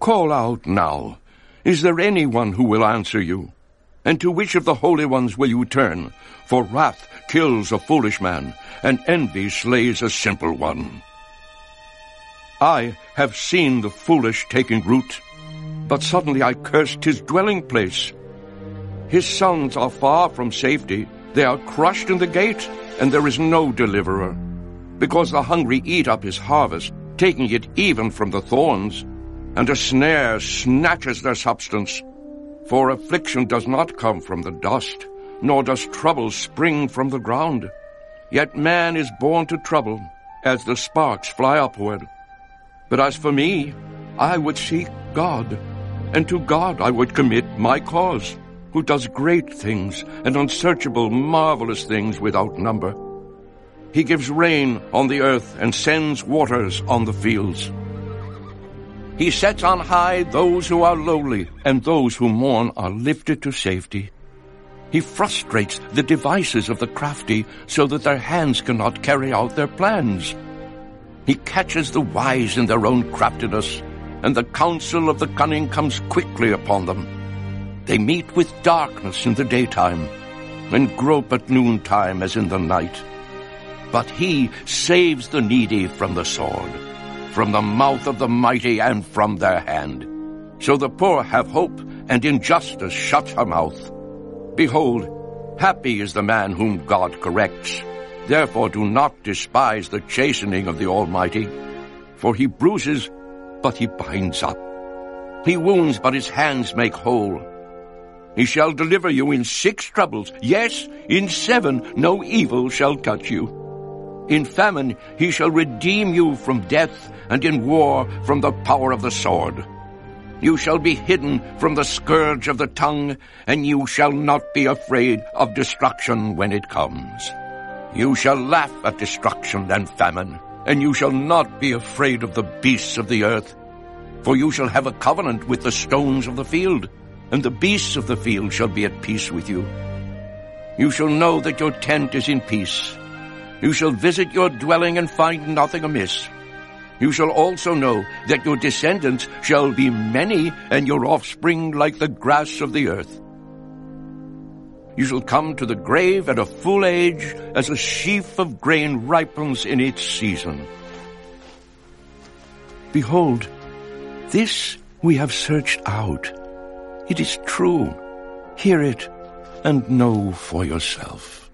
Call out now. Is there anyone who will answer you? And to which of the holy ones will you turn? For wrath kills a foolish man, and envy slays a simple one. I have seen the foolish taking root, but suddenly I cursed his dwelling place. His sons are far from safety. They are crushed in the gate, and there is no deliverer. Because the hungry eat up his harvest, taking it even from the thorns, and a snare snatches their substance. For affliction does not come from the dust, nor does trouble spring from the ground. Yet man is born to trouble, as the sparks fly upward. But as for me, I would seek God, and to God I would commit my cause, who does great things and unsearchable, marvelous things without number. He gives rain on the earth and sends waters on the fields. He sets on high those who are lowly, and those who mourn are lifted to safety. He frustrates the devices of the crafty so that their hands cannot carry out their plans. He catches the wise in their own craftiness, and the counsel of the cunning comes quickly upon them. They meet with darkness in the daytime, and grope at noontime as in the night. But he saves the needy from the sword from the mouth of the mighty and from their hand. So the poor have hope, and injustice shuts her mouth. Behold, happy is the man whom God corrects. Therefore do not despise the chastening of the Almighty, for he bruises, but he binds up. He wounds, but his hands make whole. He shall deliver you in six troubles. Yes, in seven no evil shall touch you. In famine he shall redeem you from death, and in war from the power of the sword. You shall be hidden from the scourge of the tongue, and you shall not be afraid of destruction when it comes. You shall laugh at destruction and famine, and you shall not be afraid of the beasts of the earth. For you shall have a covenant with the stones of the field, and the beasts of the field shall be at peace with you. You shall know that your tent is in peace, you shall visit your dwelling and find nothing amiss. You shall also know that your descendants shall be many, and your offspring like the grass of the earth. You shall come to the grave at a full age, as a sheaf of grain ripens in its season. Behold, this we have searched out. It is true. Hear it and know for yourself.